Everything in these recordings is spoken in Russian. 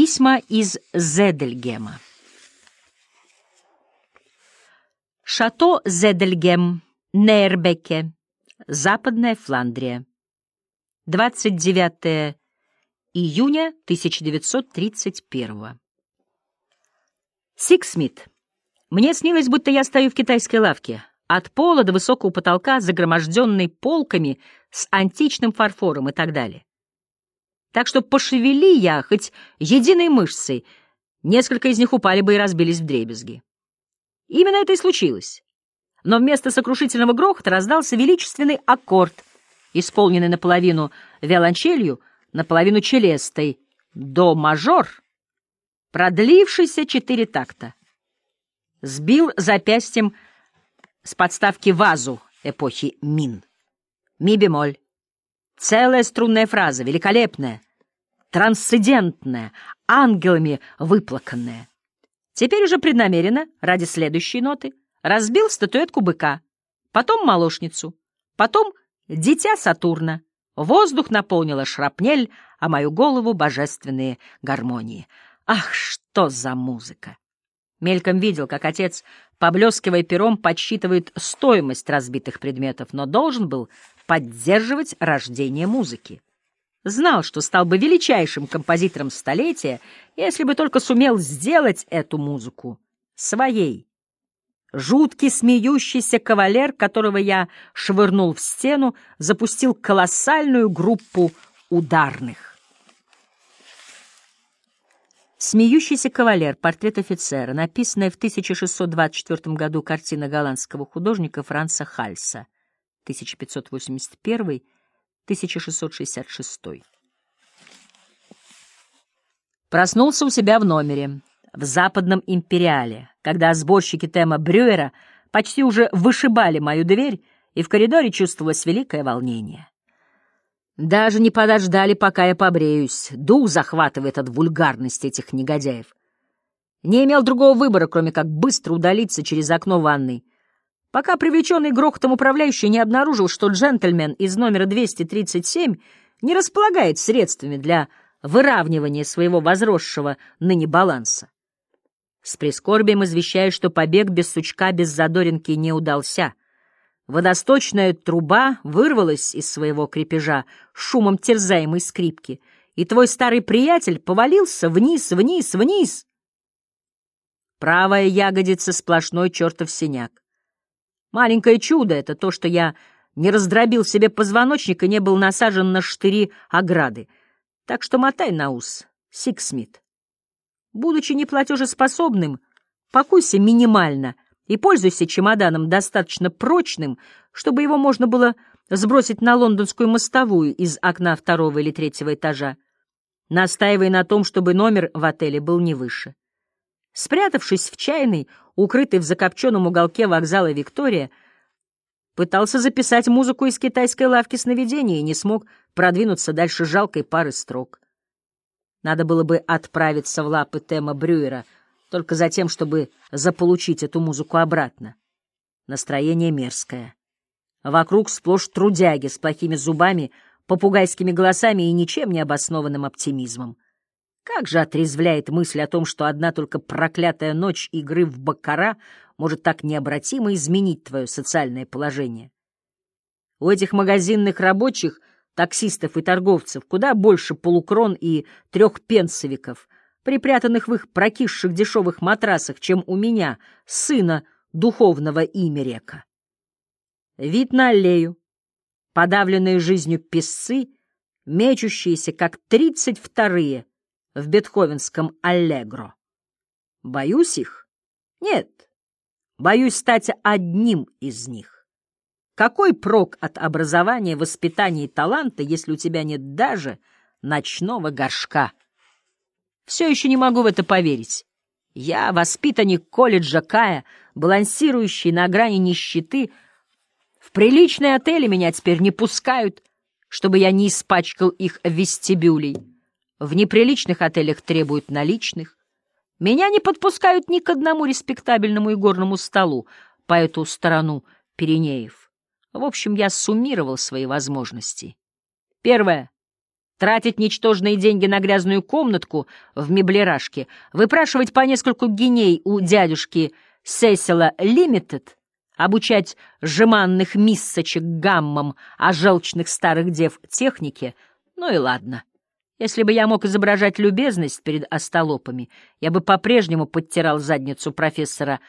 Письма из Зедельгема. Шато Зедельгем, Нейрбеке, Западная Фландрия. 29 июня 1931. Сиксмит. Мне снилось, будто я стою в китайской лавке, от пола до высокого потолка, загроможденной полками с античным фарфором и так далее. Так что пошевели я хоть единой мышцей, несколько из них упали бы и разбились в дребезги. Именно это и случилось. Но вместо сокрушительного грохота раздался величественный аккорд, исполненный наполовину виолончелью, наполовину челестой, до-мажор, продлившийся четыре такта. Сбил запястьем с подставки вазу эпохи Мин. Ми-бемоль. Целая струнная фраза, великолепная, трансцендентная, ангелами выплаканная. Теперь уже преднамеренно, ради следующей ноты, разбил статуэтку быка, потом молочницу, потом дитя Сатурна. Воздух наполнила шрапнель, а мою голову — божественные гармонии. Ах, что за музыка! Мельком видел, как отец, поблескивая пером, подсчитывает стоимость разбитых предметов, но должен был поддерживать рождение музыки. Знал, что стал бы величайшим композитором столетия, если бы только сумел сделать эту музыку своей. Жуткий смеющийся кавалер, которого я швырнул в стену, запустил колоссальную группу ударных. «Смеющийся кавалер. Портрет офицера», написанная в 1624 году картина голландского художника Франца Хальса, 1581 1666. Проснулся у себя в номере, в западном империале, когда сборщики тема Брюера почти уже вышибали мою дверь, и в коридоре чувствовалось великое волнение. Даже не подождали, пока я побреюсь. Дух захватывает от вульгарности этих негодяев. Не имел другого выбора, кроме как быстро удалиться через окно ванной, пока привлеченный грохотом управляющий не обнаружил, что джентльмен из номера 237 не располагает средствами для выравнивания своего возросшего ныне баланса. С прискорбием извещаю, что побег без сучка, без задоринки не удался. Водосточная труба вырвалась из своего крепежа шумом терзаемой скрипки, и твой старый приятель повалился вниз, вниз, вниз. Правая ягодица — сплошной чертов синяк. Маленькое чудо — это то, что я не раздробил себе позвоночник и не был насажен на штыри ограды. Так что мотай на ус, Сиксмит. Будучи неплатежеспособным, покуйся минимально и пользуйся чемоданом достаточно прочным, чтобы его можно было сбросить на лондонскую мостовую из окна второго или третьего этажа. Настаивай на том, чтобы номер в отеле был не выше. Спрятавшись в чайной, укрытый в закопченном уголке вокзала Виктория, пытался записать музыку из китайской лавки сновидения и не смог продвинуться дальше жалкой пары строк. Надо было бы отправиться в лапы Тема Брюера только за тем, чтобы заполучить эту музыку обратно. Настроение мерзкое. Вокруг сплошь трудяги с плохими зубами, попугайскими голосами и ничем не обоснованным оптимизмом. Как же отрезвляет мысль о том, что одна только проклятая ночь игры в баккара может так необратимо изменить твое социальное положение. У этих магазинных рабочих, таксистов и торговцев куда больше полукрон и трехпенсовиков, припрятанных в их прокисших дешевых матрасах, чем у меня, сына духовного имерека. Вид на аллею, подавленные жизнью песцы, мечущиеся, как тридцать вторые, в бетховенском «Аллегро». Боюсь их? Нет. Боюсь стать одним из них. Какой прок от образования, воспитания и таланта, если у тебя нет даже ночного горшка? Все еще не могу в это поверить. Я, воспитанник колледжа Кая, балансирующий на грани нищеты, в приличные отели меня теперь не пускают, чтобы я не испачкал их вестибюлей. В неприличных отелях требуют наличных. Меня не подпускают ни к одному респектабельному игорному столу по эту сторону Пиренеев. В общем, я суммировал свои возможности. Первое. тратить ничтожные деньги на грязную комнатку в меблерашке, выпрашивать по нескольку геней у дядюшки Сесила Лимитед, обучать жеманных миссочек гаммам, а желчных старых дев технике, ну и ладно. Если бы я мог изображать любезность перед остолопами, я бы по-прежнему подтирал задницу профессора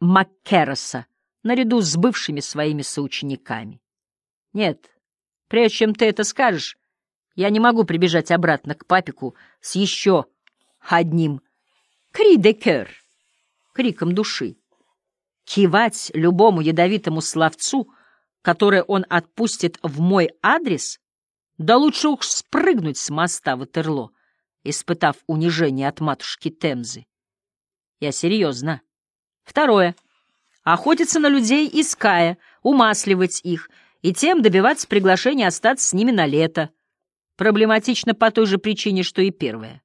Маккероса наряду с бывшими своими соучениками. Нет, прежде чем ты это скажешь, я не могу прибежать обратно к папику с еще одним «кри-де-кер» криком души. Кивать любому ядовитому словцу, которое он отпустит в мой адрес, да лучше уж спрыгнуть с моста в Ватерло, испытав унижение от матушки Темзы. Я серьезно. Второе. Охотиться на людей иская, умасливать их и тем добиваться приглашения остаться с ними на лето. Проблематично по той же причине, что и первое.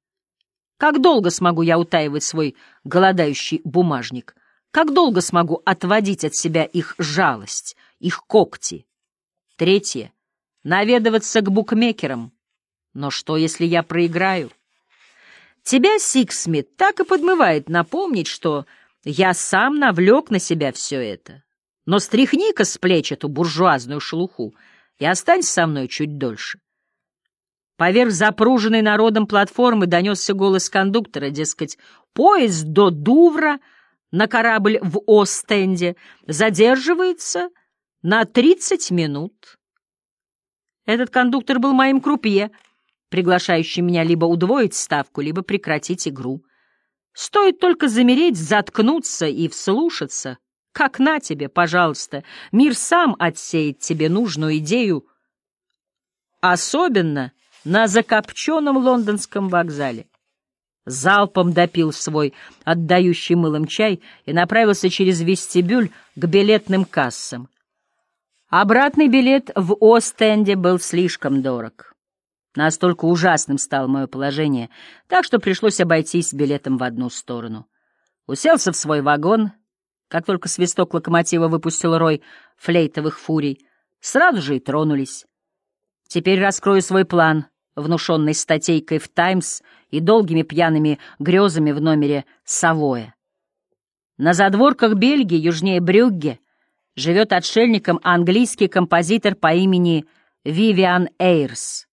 Как долго смогу я утаивать свой голодающий бумажник? Как долго смогу отводить от себя их жалость, их когти? Третье. Наведываться к букмекерам. Но что, если я проиграю? Тебя, Сиксмит, так и подмывает напомнить, что я сам навлек на себя все это. Но стряхни-ка с плеч эту буржуазную шелуху и останься со мной чуть дольше. Поверх запруженной народом платформы донесся голос кондуктора, дескать, поезд до Дувра на корабль в Остенде задерживается на тридцать минут. Этот кондуктор был моим крупье, приглашающим меня либо удвоить ставку, либо прекратить игру. Стоит только замереть, заткнуться и вслушаться, как на тебе, пожалуйста, мир сам отсеет тебе нужную идею, особенно — на закопченном лондонском вокзале. Залпом допил свой отдающий мылом чай и направился через вестибюль к билетным кассам. Обратный билет в Остенде был слишком дорог. Настолько ужасным стало мое положение, так что пришлось обойтись билетом в одну сторону. Уселся в свой вагон, как только свисток локомотива выпустил рой флейтовых фурий, сразу же и тронулись. Теперь раскрою свой план, внушенный статейкой в «Таймс» и долгими пьяными грезами в номере «Савоя». На задворках Бельгии, южнее Брюгге, живет отшельником английский композитор по имени Вивиан Эйрс.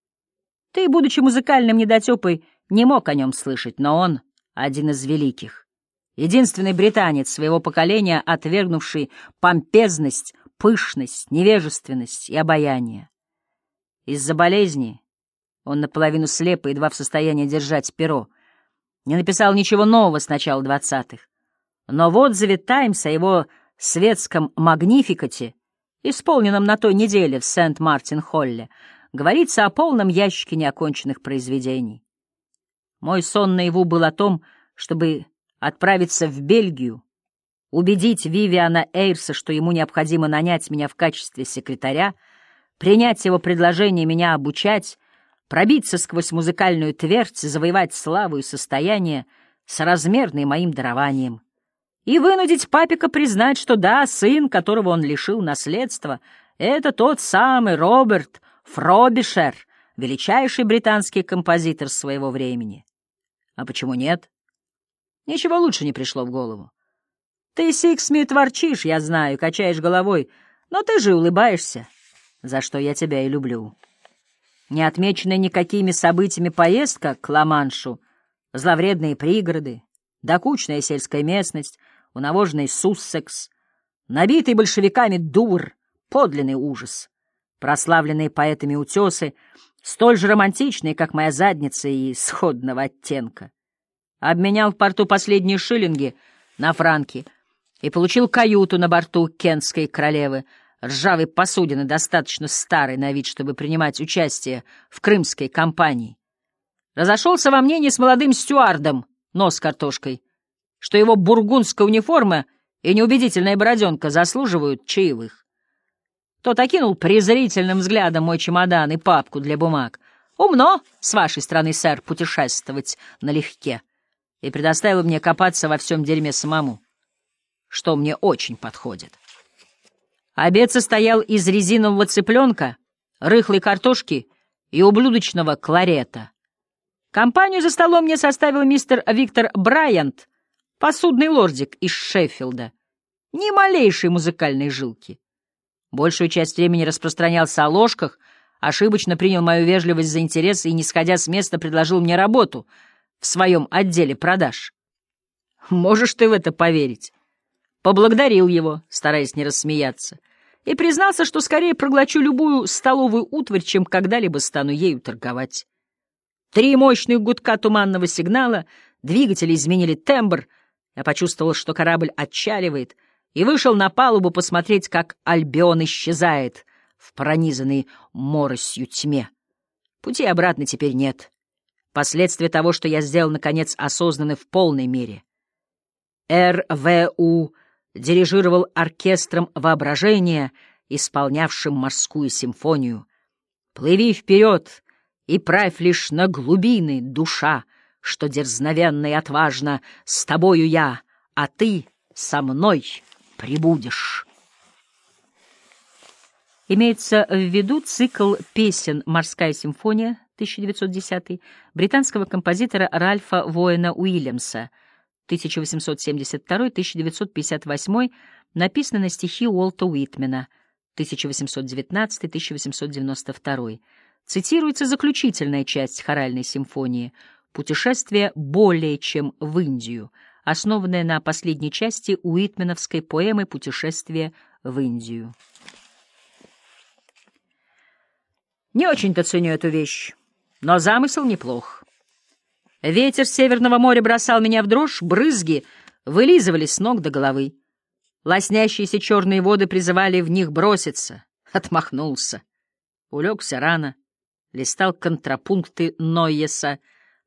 Ты, будучи музыкальным недотепой, не мог о нем слышать, но он один из великих. Единственный британец своего поколения, отвергнувший помпезность, пышность, невежественность и обаяние. Из-за болезни он наполовину слеп и едва в состоянии держать перо. Не написал ничего нового с начала двадцатых. Но в отзыве «Таймс» о его светском «Магнификате», исполненном на той неделе в Сент-Мартин-Холле, говорится о полном ящике неоконченных произведений. Мой сон наяву был о том, чтобы отправиться в Бельгию, убедить Вивиана Эйрса, что ему необходимо нанять меня в качестве секретаря, принять его предложение меня обучать, пробиться сквозь музыкальную твердь, завоевать славу и состояние, соразмерные моим дарованиям, и вынудить папика признать, что да, сын, которого он лишил наследства, это тот самый Роберт Фробишер, величайший британский композитор своего времени. А почему нет? Ничего лучше не пришло в голову. Ты, Сиксмит, ворчишь, я знаю, качаешь головой, но ты же улыбаешься за что я тебя и люблю. Не отмеченная никакими событиями поездка к Ла-Маншу, зловредные пригороды, докучная сельская местность, унавоженный Суссекс, набитый большевиками дур, подлинный ужас, прославленные поэтами утесы, столь же романтичные, как моя задница и сходного оттенка. Обменял в порту последние шиллинги на франки и получил каюту на борту Кентской королевы — ржавой посудины, достаточно старой на вид, чтобы принимать участие в крымской кампании. Разошелся во мнении с молодым стюардом, нос картошкой, что его бургундская униформа и неубедительная бороденка заслуживают чаевых. Тот окинул презрительным взглядом мой чемодан и папку для бумаг. Умно, с вашей стороны, сэр, путешествовать налегке. И предоставил мне копаться во всем дерьме самому, что мне очень подходит. Обед состоял из резинового цыпленка, рыхлой картошки и ублюдочного кларета. Компанию за столом мне составил мистер Виктор Брайант, посудный лордик из Шеффилда. Ни малейшей музыкальной жилки. Большую часть времени распространялся о ложках, ошибочно принял мою вежливость за интерес и, не сходя с места, предложил мне работу в своем отделе продаж. Можешь ты в это поверить? Поблагодарил его, стараясь не рассмеяться, и признался, что скорее проглочу любую столовую утварь, чем когда-либо стану ею торговать. Три мощных гудка туманного сигнала, двигатели изменили тембр, я почувствовал, что корабль отчаливает, и вышел на палубу посмотреть, как Альбион исчезает в пронизанной моросью тьме. Пути обратно теперь нет. Последствия того, что я сделал, наконец, осознаны в полной мере. РВУ дирижировал оркестром воображения, исполнявшим морскую симфонию. «Плыви вперед и правь лишь на глубины, душа, что дерзновенно и отважно с тобою я, а ты со мной прибудешь». Имеется в виду цикл песен «Морская симфония» 1910 британского композитора Ральфа Воэна Уильямса — 1872-1958, написано на стихи Уолта Уитмена, 1819-1892. Цитируется заключительная часть хоральной симфонии «Путешествие более чем в Индию», основанная на последней части уитменовской поэмы «Путешествие в Индию». Не очень-то ценю эту вещь, но замысел неплох. Ветер Северного моря бросал меня в дрожь, брызги вылизывали с ног до головы. Лоснящиеся черные воды призывали в них броситься. Отмахнулся. Улегся рано, листал контрапункты Нойеса,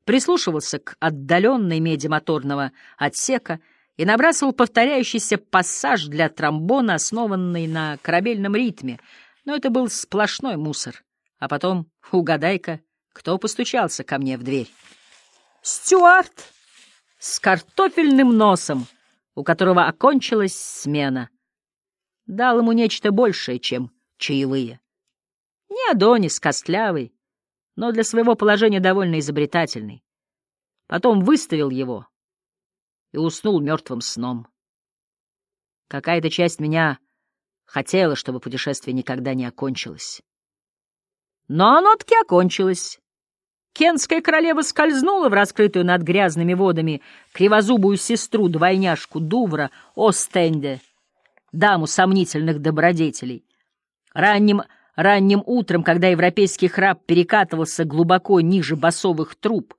прислушивался к отдаленной меди моторного отсека и набрасывал повторяющийся пассаж для тромбона, основанный на корабельном ритме, но это был сплошной мусор. А потом, угадай-ка, кто постучался ко мне в дверь. Стюарт с картофельным носом, у которого окончилась смена. Дал ему нечто большее, чем чаевые. Не Адонис, костлявый, но для своего положения довольно изобретательный. Потом выставил его и уснул мертвым сном. Какая-то часть меня хотела, чтобы путешествие никогда не окончилось. Но оно таки окончилось. Кенская королева скользнула в раскрытую над грязными водами кривозубую сестру-двойняшку Дувра Остенде, даму сомнительных добродетелей. Ранним, ранним утром, когда европейский храп перекатывался глубоко ниже басовых труб,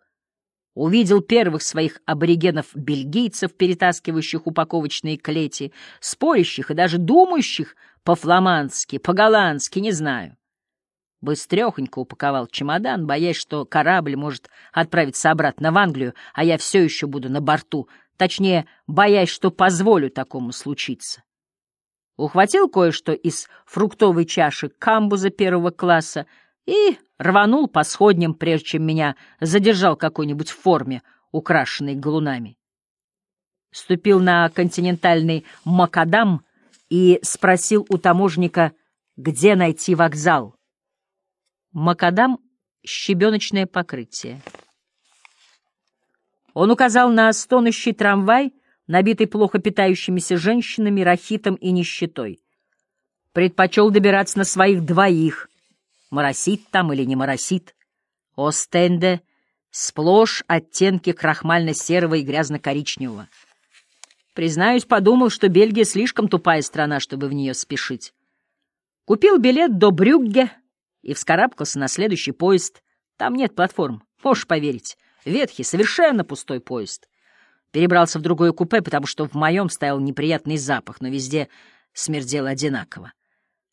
увидел первых своих аборигенов-бельгийцев, перетаскивающих упаковочные клети, спорящих и даже думающих по-фламандски, по-голландски, не знаю. Быстрехонько упаковал чемодан, боясь, что корабль может отправиться обратно в Англию, а я все еще буду на борту, точнее, боясь, что позволю такому случиться. Ухватил кое-что из фруктовой чаши камбуза первого класса и рванул по сходням, прежде чем меня задержал какой-нибудь в форме, украшенной галунами. Ступил на континентальный макадам и спросил у таможника, где найти вокзал. Макадам — щебеночное покрытие. Он указал на стонущий трамвай, набитый плохо питающимися женщинами, рахитом и нищетой. Предпочел добираться на своих двоих. Моросит там или не моросит. Остенде — сплошь оттенки крахмально-серого и грязно-коричневого. Признаюсь, подумал, что Бельгия слишком тупая страна, чтобы в нее спешить. Купил билет до Брюгге — и вскарабкался на следующий поезд. Там нет платформ, можешь поверить. Ветхий, совершенно пустой поезд. Перебрался в другое купе, потому что в моем стоял неприятный запах, но везде смердело одинаково.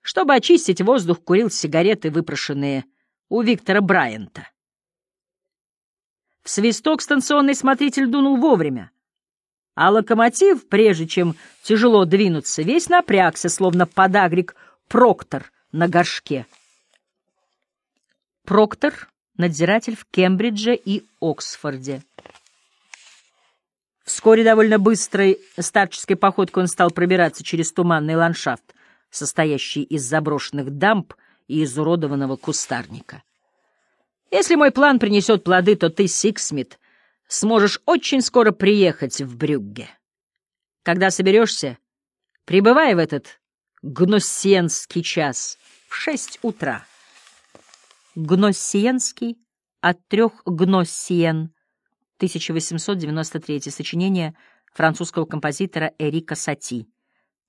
Чтобы очистить воздух, курил сигареты, выпрошенные у Виктора Брайанта. В свисток станционный смотритель дунул вовремя, а локомотив, прежде чем тяжело двинуться, весь напрягся, словно подагрик Проктор на горшке. Проктор, надзиратель в Кембридже и Оксфорде. Вскоре довольно быстрой старческой походкой он стал пробираться через туманный ландшафт, состоящий из заброшенных дамб и изуродованного кустарника. Если мой план принесет плоды, то ты, Сиксмит, сможешь очень скоро приехать в Брюгге. Когда соберешься, прибывай в этот гноссиенский час в шесть утра. Гноссиенский от трех гноссиен, 1893 сочинение французского композитора Эрика Сати,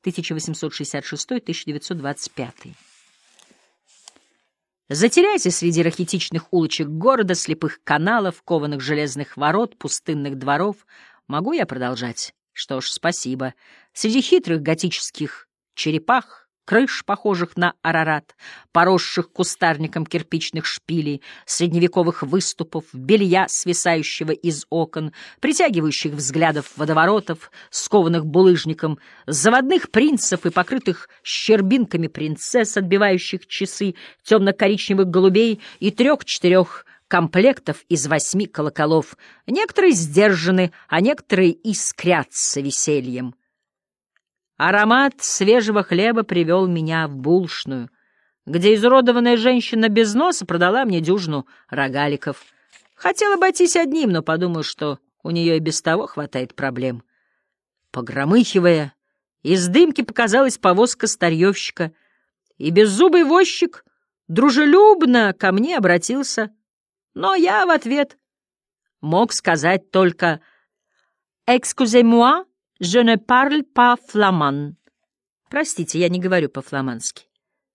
1866-1925. Затеряйся среди рахитичных улочек города, слепых каналов, кованых железных ворот, пустынных дворов. Могу я продолжать? Что ж, спасибо. Среди хитрых готических черепах, крыш, похожих на арарат, поросших кустарником кирпичных шпилей, средневековых выступов, белья, свисающего из окон, притягивающих взглядов водоворотов, скованных булыжником, заводных принцев и покрытых щербинками принцесс, отбивающих часы, темно-коричневых голубей и трех-четырех комплектов из восьми колоколов. Некоторые сдержаны, а некоторые искрятся весельем. Аромат свежего хлеба привел меня в булшную, где изуродованная женщина без носа продала мне дюжину рогаликов. Хотел обойтись одним, но подумал, что у нее и без того хватает проблем. Погромыхивая, из дымки показалась повозка старьевщика, и беззубый возчик дружелюбно ко мне обратился, но я в ответ мог сказать только «Excusez-moi, «Je ne parle pas flamand». Простите, я не говорю по-фламандски.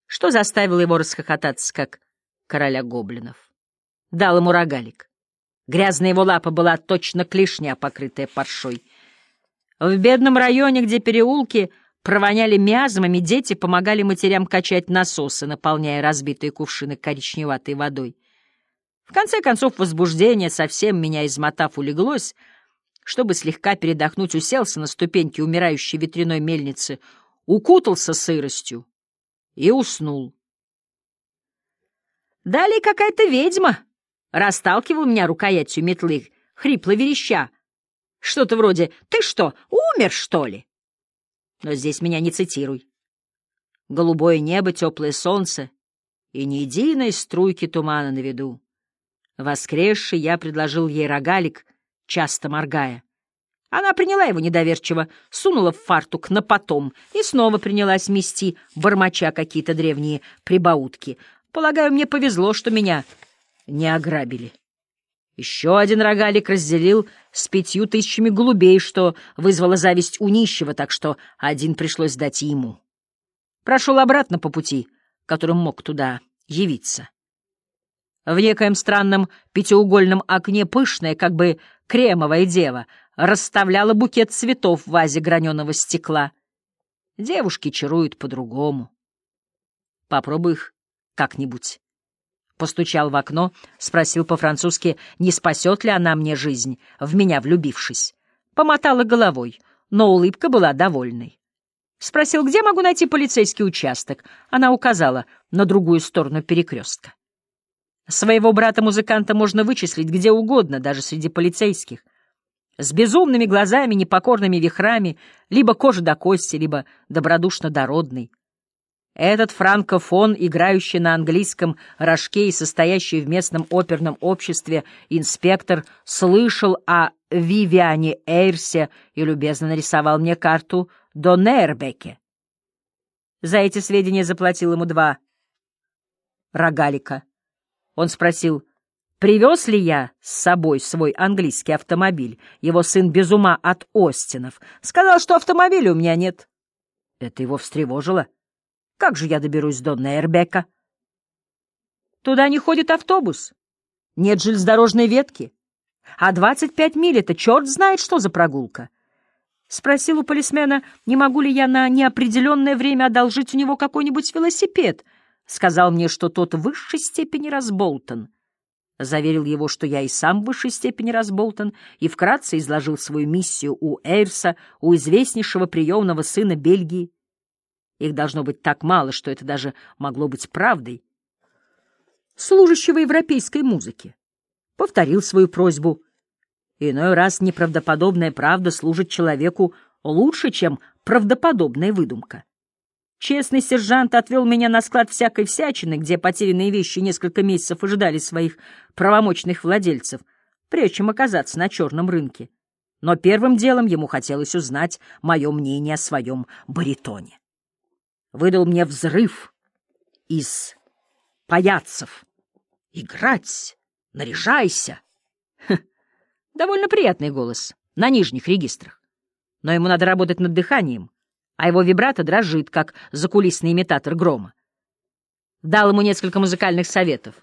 Что заставило его расхохотаться, как короля гоблинов? Дал ему рогалик. Грязная его лапа была точно клешня, покрытая паршой. В бедном районе, где переулки провоняли миазмами, дети помогали матерям качать насосы, наполняя разбитые кувшины коричневатой водой. В конце концов, возбуждение, совсем меня измотав, улеглось — чтобы слегка передохнуть, уселся на ступеньки умирающей ветряной мельницы, укутался сыростью и уснул. Далее какая-то ведьма расталкивала меня рукоятью метлы, хрипло вереща. Что-то вроде «Ты что, умер, что ли?» Но здесь меня не цитируй. Голубое небо, теплое солнце и ни единой струйки тумана на виду. Воскресший я предложил ей рогалик — часто моргая. Она приняла его недоверчиво, сунула в фартук на потом и снова принялась мести, бормоча какие-то древние прибаутки. Полагаю, мне повезло, что меня не ограбили. Еще один рогалик разделил с пятью тысячами голубей, что вызвало зависть у нищего, так что один пришлось дать ему. Прошел обратно по пути, которым мог туда явиться. В некоем странном пятиугольном окне пышная, как бы кремовая дева, расставляла букет цветов в вазе граненого стекла. Девушки чаруют по-другому. Попробуй их как-нибудь. Постучал в окно, спросил по-французски, не спасет ли она мне жизнь, в меня влюбившись. Помотала головой, но улыбка была довольной. Спросил, где могу найти полицейский участок. Она указала на другую сторону перекрестка. Своего брата-музыканта можно вычислить где угодно, даже среди полицейских. С безумными глазами, непокорными вихрами, либо кожа до кости, либо добродушно-дородный. Этот франкофон, играющий на английском рожке и состоящий в местном оперном обществе инспектор, слышал о Вивиане Эйрсе и любезно нарисовал мне карту до Нейрбеке. За эти сведения заплатил ему два рогалика. Он спросил, привез ли я с собой свой английский автомобиль. Его сын без ума от Остинов. Сказал, что автомобиля у меня нет. Это его встревожило. Как же я доберусь до Нейрбека? Туда не ходит автобус. Нет железнодорожной ветки. А двадцать пять миль — это черт знает, что за прогулка. Спросил у полисмена, не могу ли я на неопределенное время одолжить у него какой-нибудь велосипед — Сказал мне, что тот в высшей степени разболтан. Заверил его, что я и сам в высшей степени разболтан, и вкратце изложил свою миссию у Эйрса, у известнейшего приемного сына Бельгии. Их должно быть так мало, что это даже могло быть правдой. Служащего европейской музыки. Повторил свою просьбу. Иной раз неправдоподобная правда служит человеку лучше, чем правдоподобная выдумка. Честный сержант отвел меня на склад всякой всячины, где потерянные вещи несколько месяцев ожидали своих правомочных владельцев, прежде чем оказаться на черном рынке. Но первым делом ему хотелось узнать мое мнение о своем баритоне. Выдал мне взрыв из паяцев. Играть, наряжайся. Ха, довольно приятный голос на нижних регистрах. Но ему надо работать над дыханием, а его вибрато дрожит, как закулисный имитатор грома. Дал ему несколько музыкальных советов.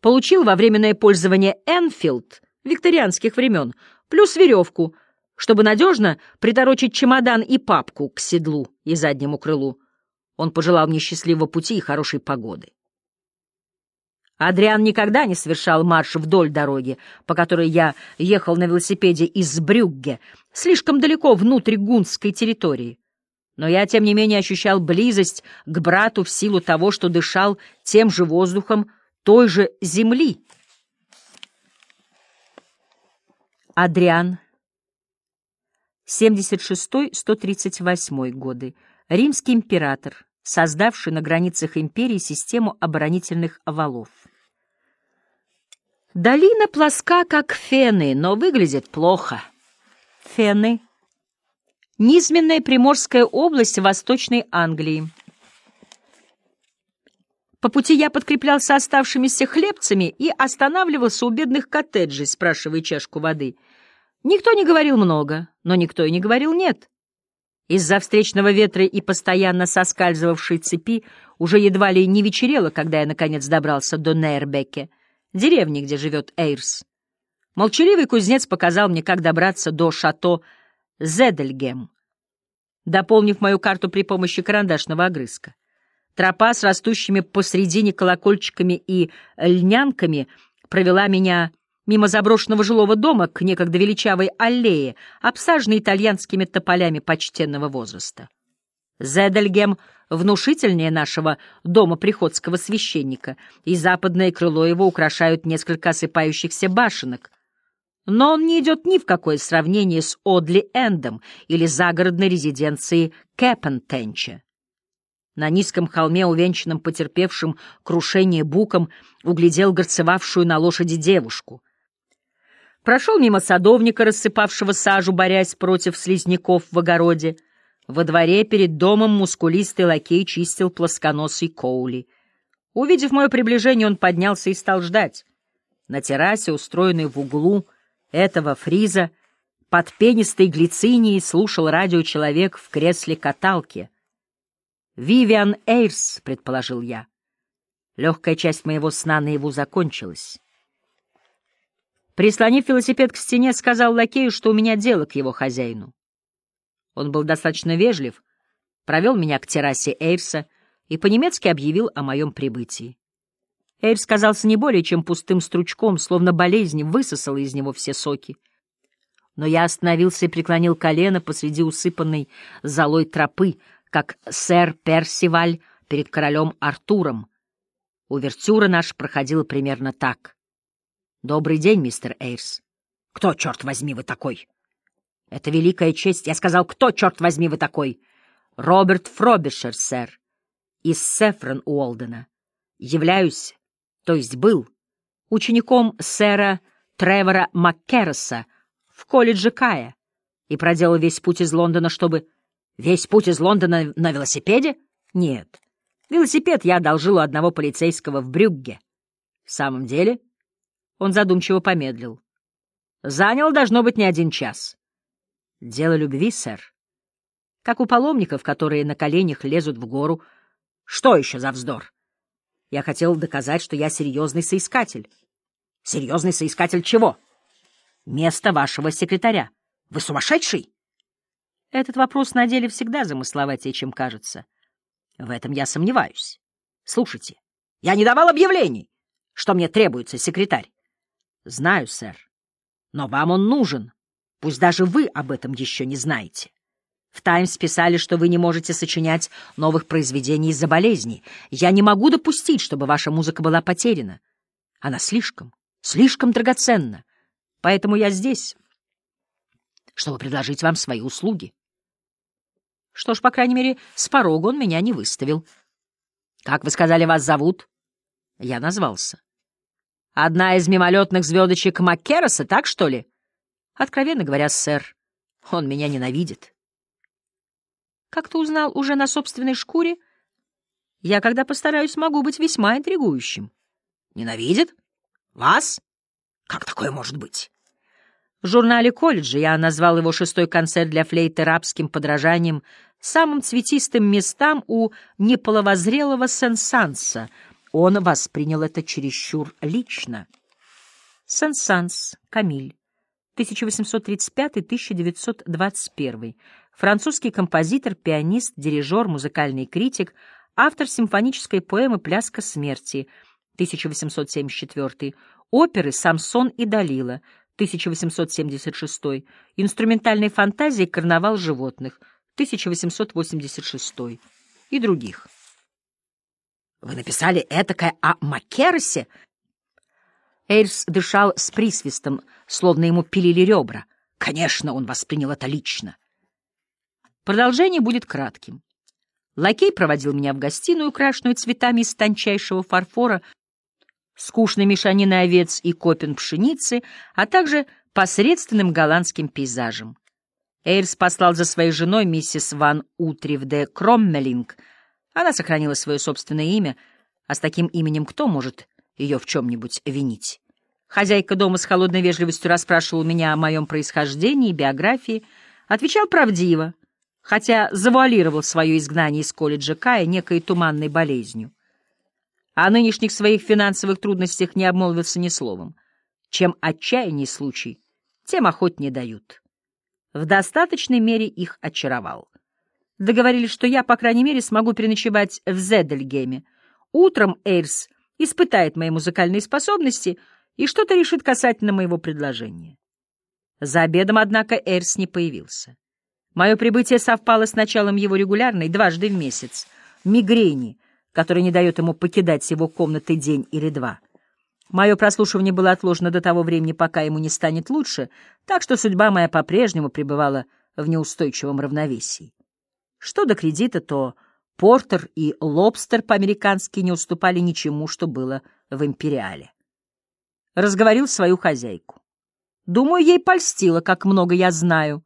Получил во временное пользование Энфилд викторианских времен, плюс веревку, чтобы надежно приторочить чемодан и папку к седлу и заднему крылу. Он пожелал мне счастливого пути и хорошей погоды. Адриан никогда не совершал марш вдоль дороги, по которой я ехал на велосипеде из Брюгге, слишком далеко внутрь гунской территории. Но я, тем не менее, ощущал близость к брату в силу того, что дышал тем же воздухом той же земли. Адриан, 76-138 годы, римский император, создавший на границах империи систему оборонительных овалов. Долина плоска, как фены, но выглядит плохо. Фены — низменная приморская область Восточной Англии. По пути я подкреплялся оставшимися хлебцами и останавливался у бедных коттеджей, спрашивая чашку воды. Никто не говорил много, но никто и не говорил «нет». Из-за встречного ветра и постоянно соскальзывавшей цепи уже едва ли не вечерело, когда я, наконец, добрался до Нейрбеке, деревни, где живет Эйрс. Молчаливый кузнец показал мне, как добраться до шато Зедельгем, дополнив мою карту при помощи карандашного огрызка. Тропа с растущими посредине колокольчиками и льнянками провела меня мимо заброшенного жилого дома к некогда величавой аллее, обсаженной итальянскими тополями почтенного возраста. Зедельгем внушительнее нашего дома приходского священника, и западное крыло его украшают несколько осыпающихся башенок. Но он не идет ни в какое сравнение с Одли-Эндом или загородной резиденцией Кэпентенча. На низком холме, увенчанном потерпевшим крушение буком, углядел горцевавшую на лошади девушку — прошел мимо садовника, рассыпавшего сажу, борясь против слизняков в огороде. Во дворе перед домом мускулистый лакей чистил плосконосый Коули. Увидев мое приближение, он поднялся и стал ждать. На террасе, устроенной в углу этого фриза, под пенистой глицинией слушал радиочеловек в кресле каталки. «Вивиан Эйрс», — предположил я. Легкая часть моего сна наяву закончилась. Прислонив велосипед к стене, сказал лакею, что у меня дело к его хозяину. Он был достаточно вежлив, провел меня к террасе Эйрса и по-немецки объявил о моем прибытии. Эйрс казался не более чем пустым стручком, словно болезнь высосала из него все соки. Но я остановился и преклонил колено посреди усыпанной золой тропы, как сэр Персиваль перед королем Артуром. Увертюра наша проходила примерно так — Добрый день, мистер Эйрс. Кто, черт возьми, вы такой? Это великая честь. Я сказал, кто, черт возьми, вы такой? Роберт Фробишер, сэр, из Сефрон Уолдена. Являюсь, то есть был, учеником сэра Тревора Маккерроса в колледже Кая и проделал весь путь из Лондона, чтобы... Весь путь из Лондона на велосипеде? Нет. Велосипед я одолжил у одного полицейского в Брюгге. В самом деле... Он задумчиво помедлил. Занял, должно быть, не один час. Дело любви, сэр. Как у паломников, которые на коленях лезут в гору. Что еще за вздор? Я хотел доказать, что я серьезный соискатель. Серьезный соискатель чего? Место вашего секретаря. Вы сумасшедший? Этот вопрос на деле всегда замысловатее, чем кажется. В этом я сомневаюсь. Слушайте, я не давал объявлений, что мне требуется секретарь. Знаю, сэр. Но вам он нужен. Пусть даже вы об этом еще не знаете. В «Таймс» писали, что вы не можете сочинять новых произведений из-за болезни. Я не могу допустить, чтобы ваша музыка была потеряна. Она слишком, слишком драгоценна. Поэтому я здесь, чтобы предложить вам свои услуги. Что ж, по крайней мере, с порога он меня не выставил. «Как вы сказали, вас зовут?» Я назвался. «Одна из мимолетных звездочек Маккероса, так что ли?» «Откровенно говоря, сэр, он меня ненавидит». «Как ты узнал уже на собственной шкуре?» «Я, когда постараюсь, могу быть весьма интригующим». «Ненавидит? Вас? Как такое может быть?» В журнале колледжа я назвал его шестой концерт для флейты рабским подражанием самым цветистым местам у неполовозрелого Сен-Санса. Он воспринял это чересчур лично. Сен-Санс, Камиль, 1835-1921. Французский композитор, пианист, дирижер, музыкальный критик, автор симфонической поэмы «Пляска смерти», 1874, оперы «Самсон и Далила», 1876, инструментальной фантазии «Карнавал животных», 1886 и других. «Вы написали этакое о Маккерсе?» Эйрс дышал с присвистом, словно ему пилили ребра. Конечно, он воспринял это лично. Продолжение будет кратким. Лакей проводил меня в гостиную, украшенную цветами из тончайшего фарфора, скучной мешаниной овец и копен пшеницы, а также посредственным голландским пейзажем. Эйрс послал за своей женой миссис Ван Утрив де Кроммелинг. Она сохранила свое собственное имя, а с таким именем кто может ее в чем-нибудь винить? Хозяйка дома с холодной вежливостью расспрашивала меня о моем происхождении и биографии, отвечал правдиво, хотя завуалировал свое изгнание из колледжа Кая некой туманной болезнью. О нынешних своих финансовых трудностях не обмолвился ни словом. Чем отчаянней случай, тем охотнее дают. В достаточной мере их очаровал. Договорились, что я, по крайней мере, смогу переночевать в Зедельгеме. Утром Эйрс испытает мои музыкальные способности и что-то решит касательно моего предложения. За обедом, однако, Эйрс не появился. Мое прибытие совпало с началом его регулярной, дважды в месяц, мигрени — который не дает ему покидать его комнаты день или два. Мое прослушивание было отложено до того времени, пока ему не станет лучше, так что судьба моя по-прежнему пребывала в неустойчивом равновесии. Что до кредита, то Портер и Лобстер по-американски не уступали ничему, что было в Империале. Разговорил свою хозяйку. Думаю, ей польстило, как много я знаю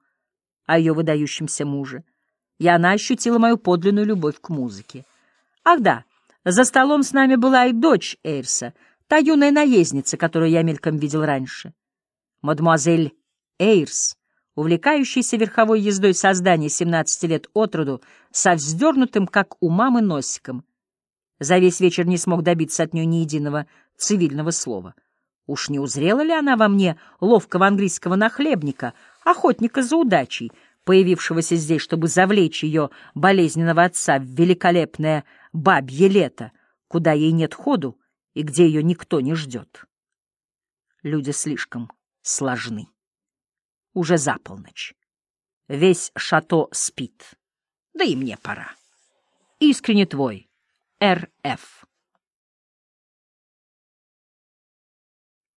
о ее выдающемся муже, и она ощутила мою подлинную любовь к музыке. Ах да, за столом с нами была и дочь Эйрса, та юная наездница, которую я мельком видел раньше. Мадемуазель Эйрс, увлекающаяся верховой ездой создания 17 лет от роду, со вздернутым, как у мамы, носиком. За весь вечер не смог добиться от нее ни единого цивильного слова. Уж не узрела ли она во мне ловкого английского нахлебника, охотника за удачей, появившегося здесь, чтобы завлечь ее болезненного отца в великолепное бабье лето, куда ей нет ходу и где ее никто не ждет. Люди слишком сложны. Уже за полночь. Весь шато спит. Да и мне пора. Искренне твой. Р.Ф.